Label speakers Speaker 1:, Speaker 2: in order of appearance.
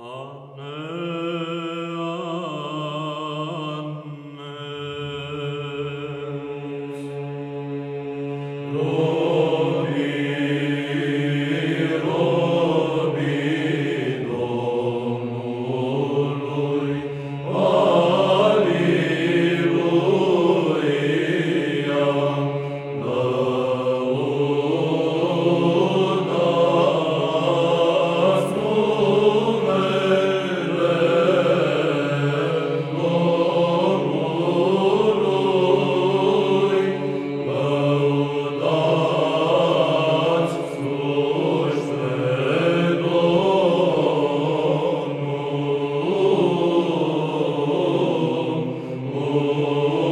Speaker 1: 啊 Oh.